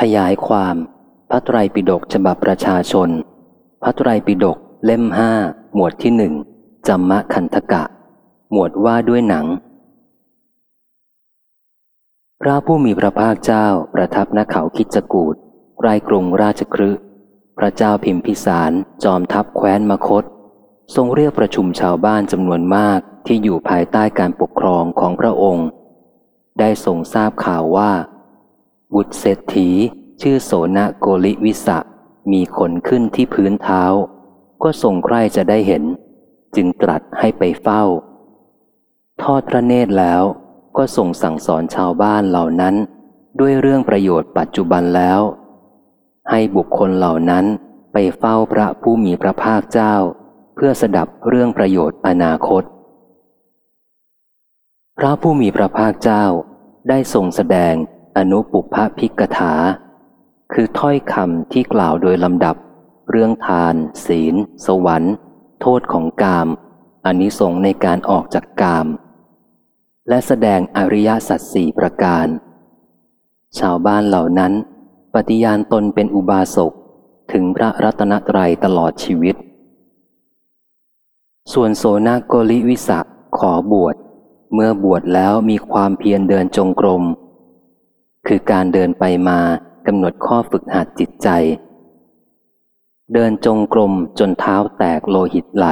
ขยายความ พระไตรปิฎกฉบับประชาชน พระไตรปิฎกเล่มห้าหมวดที่หนึ่งจัมมะคันธกะ หมวดว่าด้วยหนัง พระผู้มีพระภาคเจ้าประทับณเขาคิจกูดใกล้กรุงราชครืพระเจ้าพิมพิสารจอมทัพแคว้นมคต ทรงเรียกประชุมชาวบ้านจำนวนมากที่อยู่ภายใต้การปกครองของพระองค์ ได้ทรงทราบข่าวว่า บุตรเศรษฐี ชื่อโสนโกลิวิสะมีขนขึ้นที่พื้นเท้า ก็ทรงใคร่จะได้เห็น จึงตรัสให้ไปเฝ้า ทอดพระเนตรแล้วก็ทรงสั่งสอนชาวบ้านเหล่านั้น ด้วยเรื่องประโยชน์ปัจจุบันแล้ว ให้บุคคลเหล่านั้นไปเฝ้าพระผู้มีพระภาคเจ้า เพื่อสดับเรื่องประโยชน์อนาคต พระผู้มีพระภาคเจ้าได้ทรงแสดง อนุปุพพิกถา คือถ้อยคำที่กล่าวโดยลำดับ เรื่องทาน ศีล สวรรค์ โทษของกามอนนิสงในการออกจากกาม และแสดงอริยสัจสี่ประการ ชาวบ้านเหล่านั้น ปฏิญาณตนเป็นอุบาสกถึงพระรัตนตรัยตลอดชีวิต ส่วนโสนาโกลิวิสะขอบวช เมื่อบวชแล้วมีความเพียรเดินจงกรม คือการเดินไปมากำหนดข้อฝึกหัดจิตใจ เดินจงกรมจนเท้าแตกโลหิตไหล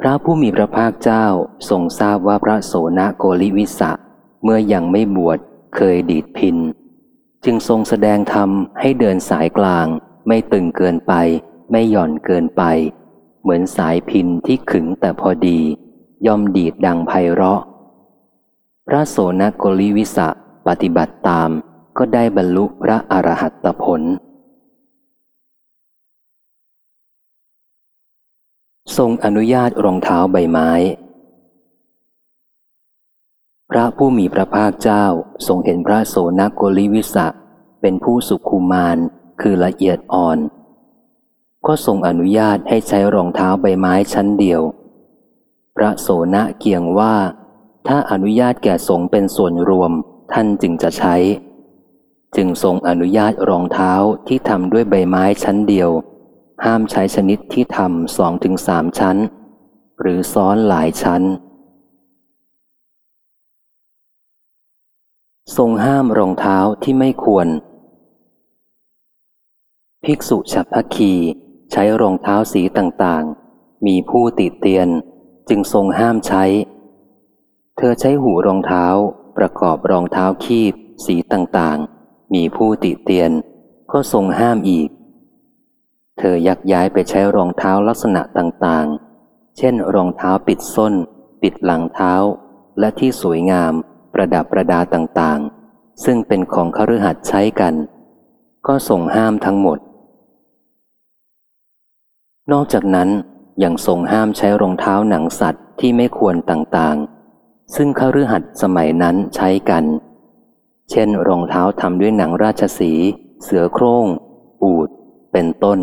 พระผู้มีพระภาคเจ้าทรงทราบว่าพระโสนโกลิวิสะเมื่อยังไม่บวชเคยดีดพิน จึงทรงแสดงธรรมให้เดินสายกลาง ไม่ตึงเกินไป ไม่หย่อนเกินไป เหมือนสายพินที่ขึงแต่พอดี ย่อมดีดดังไพเราะ พระโสนโกลิวิสะ ปฏิบัติตามก็ได้บรรลุพระอรหัตผล ทรงอนุญาตรองเท้าใบไม้ พระผู้มีพระภาคเจ้าทรงเห็นพระโสนโกลิวิสะเป็นผู้สุขุมานคือละเอียดอ่อน ก็ทรงอนุญาตให้ใช้รองเท้าใบไม้ชั้นเดียว พระโสนเกียงว่า ถ้าอนุญาตแก่สงเป็นส่วนรวม ท่านจึงจะใช้ จึงทรงอนุญาตรองเท้าที่ทำด้วยใบไม้ชั้นเดียว ห้ามใช้ชนิดที่ทำสองถึงสามชั้น หรือซ้อนหลายชั้น ทรงห้ามรองเท้าที่ไม่ควร ภิกษุฉัพพคีใช้รองเท้าสีต่างๆ มีผู้ติเตียนจึงทรงห้ามใช้ เธอใช้หูรองเท้า ประกอบรองเท้าคีบ สีต่างๆ มีผู้ติเตียน ก็ทรงห้ามอีก เธอยักย้ายไปใช้รองเท้าลักษณะต่างๆ เช่น รองเท้าปิดส้น ปิดหลังเท้า และที่สวยงาม ประดับประดาต่างๆ ซึ่งเป็นของคฤหัสถ์ใช้กัน ก็ทรงห้ามทั้งหมด นอกจากนั้นยังทรงห้ามใช้รองเท้าหนังสัตว์ที่ไม่ควรต่างๆ ซึ่งคฤหัสถ์สมัยนั้นใช้กัน เช่น รองเท้าทำด้วยหนังราชสี เสือโครง่ง อูด เป็นต้น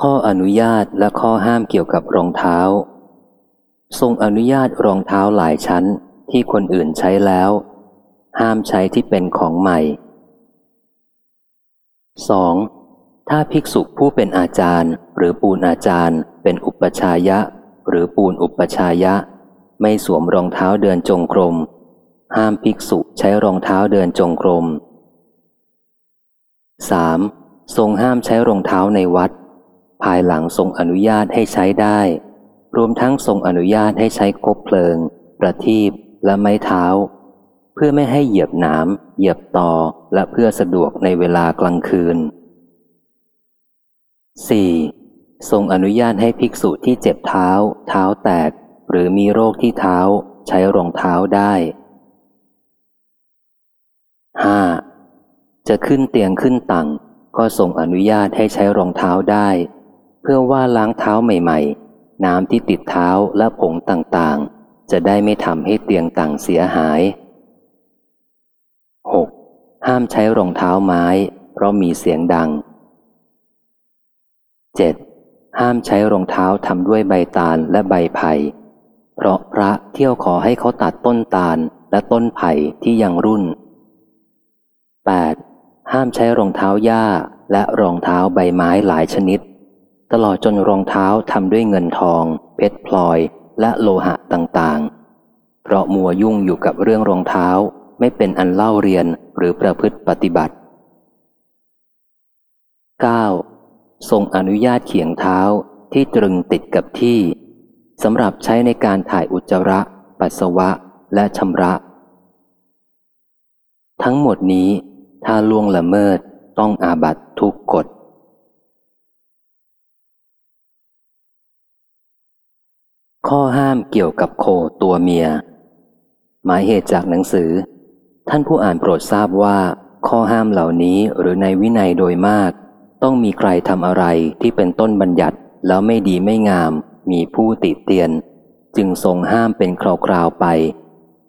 ข้ออนุญาตและข้อห้ามเกี่ยวกับรองเท้า ทรงอนุญาตรองเท้าหลายชั้นที่คนอื่นใช้แล้ว ห้ามใช้ที่เป็นของใหม่ 2. ถ้าภิกษุผู้เป็นอาจารย์หรือปูนอาจารย์ เป็นอุปชายะ หรือปูนอุปชายะ ไม่สวมรองเท้าเดินจงกรม ห้ามภิกษุใช้รองเท้าเดินจงกรม 3. ทรงห้ามใช้รองเท้าในวัด ภายหลังทรงอนุญาตให้ใช้ได้ รวมทั้งทรงอนุญาตให้ใช้คบเพลิง ประทีปและไม้เท้า เพื่อไม่ให้เหยียบหนามเหยียบต่อและเพื่อสะดวกในเวลากลางคืน 4. ทรงอนุญาตให้ภิกษุที่เจ็บเท้า เท้าแตก หรือมีโรคที่เท้า ใช้รองเท้าได้ 5. จะขึ้นเตียงขึ้นตังก็ทรงอนุญาตให้ใช้รองเท้าได้ เพื่อว่าล้างเท้าใหม่ ๆ น้ำที่ติดเท้าและผงต่างๆ จะได้ไม่ทำให้เตียงต่างเสียหาย 6. ห้ามใช้รองเท้าไม้ เพราะมีเสียงดัง 7. ห้ามใช้รองเท้าทำด้วยใบตาลและใบไผ่เพราะพระเที่ยวขอให้เขาตัดต้นตาลและต้นไผ่ที่ยังรุ่น 8. ห้ามใช้รองเท้าหญ้าและรองเท้าใบไม้หลายชนิด ตลอดจนรองเท้าทำด้วยเงินทอง เพชรพลอยและโลหะต่างๆ เพราะมัวยุ่งอยู่กับเรื่องรองเท้าไม่เป็นอันเล่าเรียนหรือประพฤติปฏิบัติ 9. ทรงอนุญาตเขียงเท้าที่ตรึงติดกับที่สำหรับใช้ในการถ่ายอุจจาระ ปัสสาวะและชำระ ทั้งหมดนี้ถ้าล่วงละเมิดต้องอาบัตทุกกฎข้อห้ามเกี่ยวกับโคตัวเมีย หมายเหตุจากหนังสือ ท่านผู้อ่านโปรดทราบว่า ข้อห้ามเหล่านี้หรือในวินัยโดยมาก ต้องมีใครทำอะไรที่เป็นต้นบัญญัติแล้วไม่ดีไม่งาม มีผู้ติเตียน จึงทรงห้ามเป็นคราวๆไป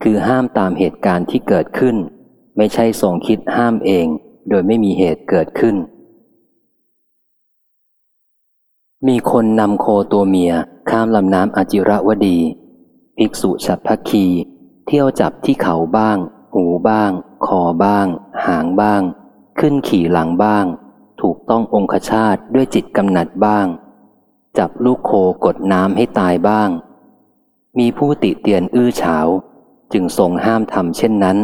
คือห้ามตามเหตุการณ์ที่เกิดขึ้น ไม่ใช่ทรงคิดห้ามเอง โดยไม่มีเหตุเกิดขึ้น มีคนนำโคตัวเมียข้ามลำน้ำอจิระวดี ภิกษุฉับพักคี เที่ยวจับที่เขาบ้าง หูบ้าง คอบ้าง หางบ้าง ขึ้นขี่หลังบ้าง ถูกต้ององคชาตด้วยจิตกำหนัดบ้าง จับลูกโคกดน้ำให้ตายบ้าง มีผู้ติเตียนอื้อเฉาจึงทรงห้ามทำเช่นนั้น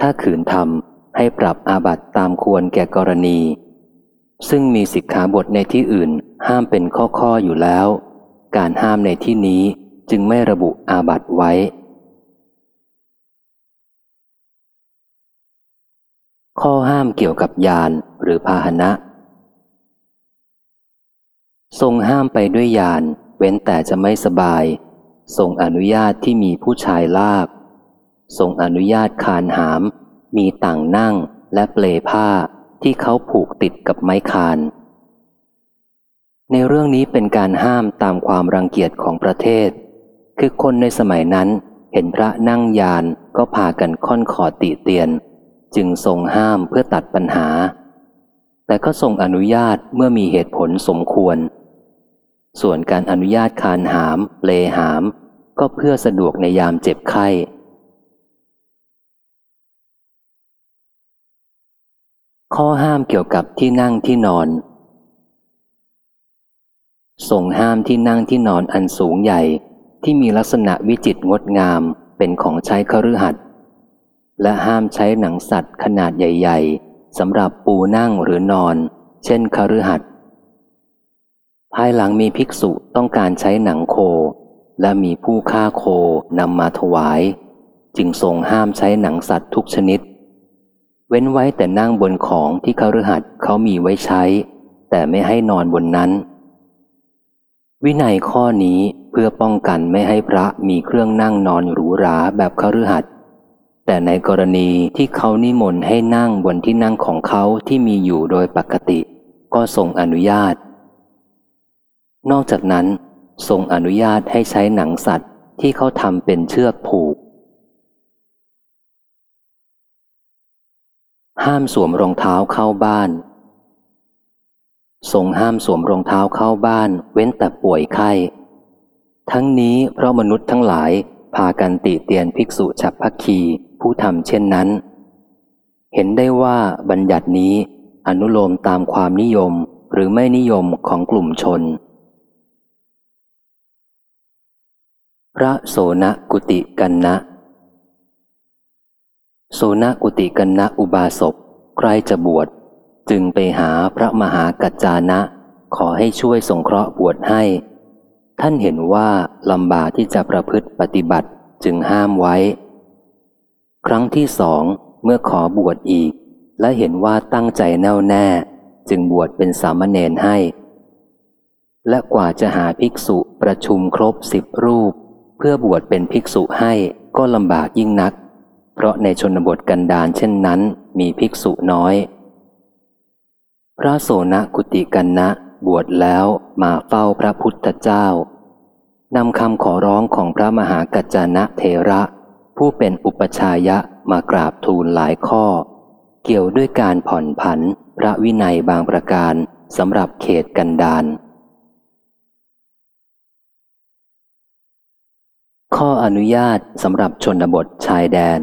ถ้าขืนทำให้ปรับอาบัตตามควรแก่กรณี ซึ่งมีสิกขาบทในที่อื่นห้ามเป็นข้อๆออยู่แล้ว การห้ามในที่นี้จึงไม่ระบุอาบัตไว้ ข้อห้ามเกี่ยวกับยานหรือพาหนะ ทรงห้ามไปด้วยยาน เว้นแต่จะไม่สบาย ทรงอนุญาตที่มีผู้ชายลาก ทรงอนุญาตคานหาม มีต่างนั่งและเปลผ้าที่เขาผูกติดกับไม้คาน ในเรื่องนี้เป็นการห้ามตามความรังเกียจของประเทศ คือคนในสมัยนั้นเห็นพระนั่งยานก็พากันค่อนขอติเตียน จึงทรงห้ามเพื่อตัดปัญหา แต่ก็ทรงอนุญาตเมื่อมีเหตุผลสมควร ส่วนการอนุญาตคานหาม เลหาม ก็เพื่อสะดวกในยามเจ็บไข้ ข้อห้ามเกี่ยวกับที่นั่งที่นอนทรงห้ามที่นั่งที่นอนอันสูงใหญ่ที่มีลักษณะวิจิตรงดงามเป็นของใช้คฤหัสถ์และห้ามใช้หนังสัตว์ขนาดใหญ่ ๆสำหรับปูนั่งหรือนอน เช่นคฤหัสถ์ ภายหลังมีภิกษุต้องการใช้หนังโค และมีผู้ฆ่าโคนำมาถวาย จึงทรงห้ามใช้หนังสัตว์ทุกชนิด เว้นไว้แต่นั่งบนของที่เคฤหัสเขามีไว้ใช้ แต่ไม่ให้นอนบนนั้น วินัยข้อนี้เพื่อป้องกันไม่ให้พระมีเครื่องนั่งนอนหรูหราแบบคฤหัสถ์แต่ในกรณีที่เขานิมนต์ให้นั่งบนที่นั่งของเขาที่มีอยู่โดยปกติ ก็ทรงอนุญาต นอกจากนั้นทรงอนุญาตให้ใช้หนังสัตว์ที่เขาทำเป็นเชือกผูก ห้ามสวมรองเท้าเข้าบ้าน ทรงห้ามสวมรองเท้าเข้าบ้าน เว้นแต่ป่วยไข้ ทั้งนี้เพราะมนุษย์ทั้งหลายพากันติเตียนภิกษุฉับพักคีผู้ทำเช่นนั้น เห็นได้ว่าบัญญัตินี้อนุโลมตามความนิยมหรือไม่นิยมของกลุ่มชน พระโสนกุติกันนะ โสนกุติกันนะอุบาสกใกล้จะบวชจึงไปหาพระมหากัจจานะ ขอให้ช่วยสงเคราะห์บวชให้ ท่านเห็นว่าลำบากที่จะประพฤติปฏิบัติจึงห้ามไว้ ครั้งที่สองเมื่อขอบวชอีก และเห็นว่าตั้งใจแน่วแน่ จึงบวชเป็นสามเณรให้ และกว่าจะหาภิกษุประชุมครบสิบรูป พื่อบวชเป็นภิกษุให้ก็ลำบากยิ่งนัก เพราะในชนบทกันดารเช่นนั้นมีภิกษุน้อย พระโสนกุติกันนะบวชแล้วมาเฝ้าพระพุทธเจ้านำคำขอร้องของพระมหากัจจานะเทระ ผู้เป็นอุปชายะมากราบทูลหลายข้อ เกี่ยวด้วยการผ่อนผันพระวินัยบางประการสำหรับเขตกันดาร ขอร้องของพระมหากัจจานะเทระผู้เป็นอุปชายะมากราบทูลหลายข้อเกี่ยวด้วยการผ่อนผันพระวินัยบางประการสำหรับเขตกันดานข้ออนุญาตสำหรับชนบทชายแดน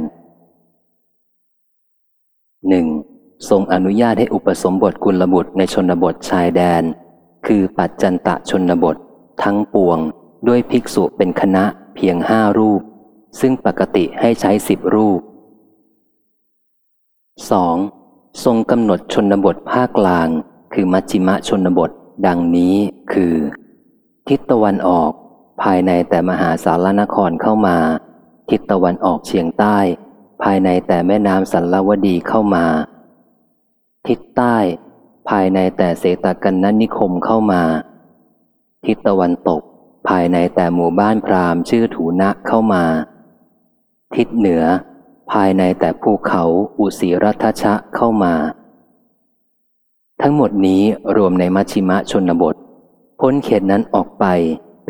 1. ทรงอนุญาตให้อุปสมบทกุลบุตรในชนบทชายแดน คือปัจจันตะชนบท ทั้งปวง ด้วยภิกษุเป็นคณะเพียงห้ารูป ซึ่งปกติให้ใช้สิบรูป 2. ทรงกำหนดชนบทภาคกลาง คือมัชชิมะชนบท ดังนี้คือ ทิศตะวันออก ภายในแต่มหาสารนครเข้ามา ทิศตะวันออกเฉียงใต้ ภายในแต่แม่น้ำสันลวดีเข้ามา ทิศใต้ ภายในแต่เสตกันนนิคมเข้ามา ทิศตะวันตก ภายในแต่หมู่บ้านพราหมณ์ชื่อถูนะเข้ามา ทิศเหนือ ภายในแต่ภูเขาอุสีรัทชะเข้ามาทั้งหมดนี้รวมในมัชิมะชนบท พ้นเขตนั้นออกไป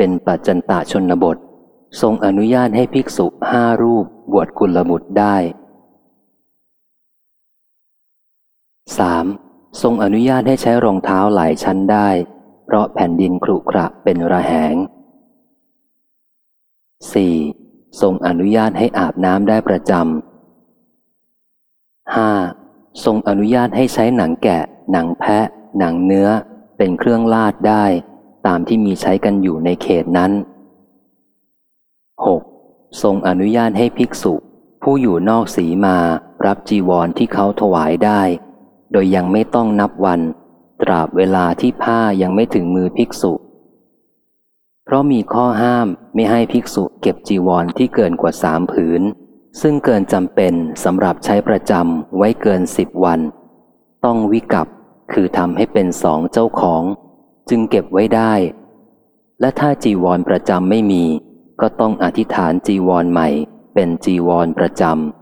เป็นปัจจันตะชนบท ทรงอนุญาตให้ภิกษุห้ารูปบวชกุลบุตรได้ 3. ทรงอนุญาตให้ใช้รองเท้าหลายชั้นได้ เพราะแผ่นดินครุขระเป็นระแหง 4. ทรงอนุญาตให้อาบน้ำได้ประจำ 5. ทรงอนุญาตให้ใช้หนังแกะ หนังแพะ หนังเนื้อ เป็นเครื่องลาดได้ ตามที่มีใช้กันอยู่ในเขตนั้น 6. ทรงอนุญาตให้ภิกษุ ผู้อยู่นอกสีมารับจีวรที่เขาถวายได้ โดยยังไม่ต้องนับวัน ตราบเวลาที่ผ้ายังไม่ถึงมือภิกษุ เพราะมีข้อห้ามไม่ให้ภิกษุเก็บจีวรที่เกินกว่าสามผืน ซึ่งเกินจำเป็นสำหรับใช้ประจำไว้เกินสิบวัน ต้องวิกับคือทำให้เป็นสองเจ้าของ จึงเก็บไว้ได้ และถ้าจีวรประจำไม่มี ก็ต้องอธิษฐานจีวรใหม่ เป็นจีวรประจำ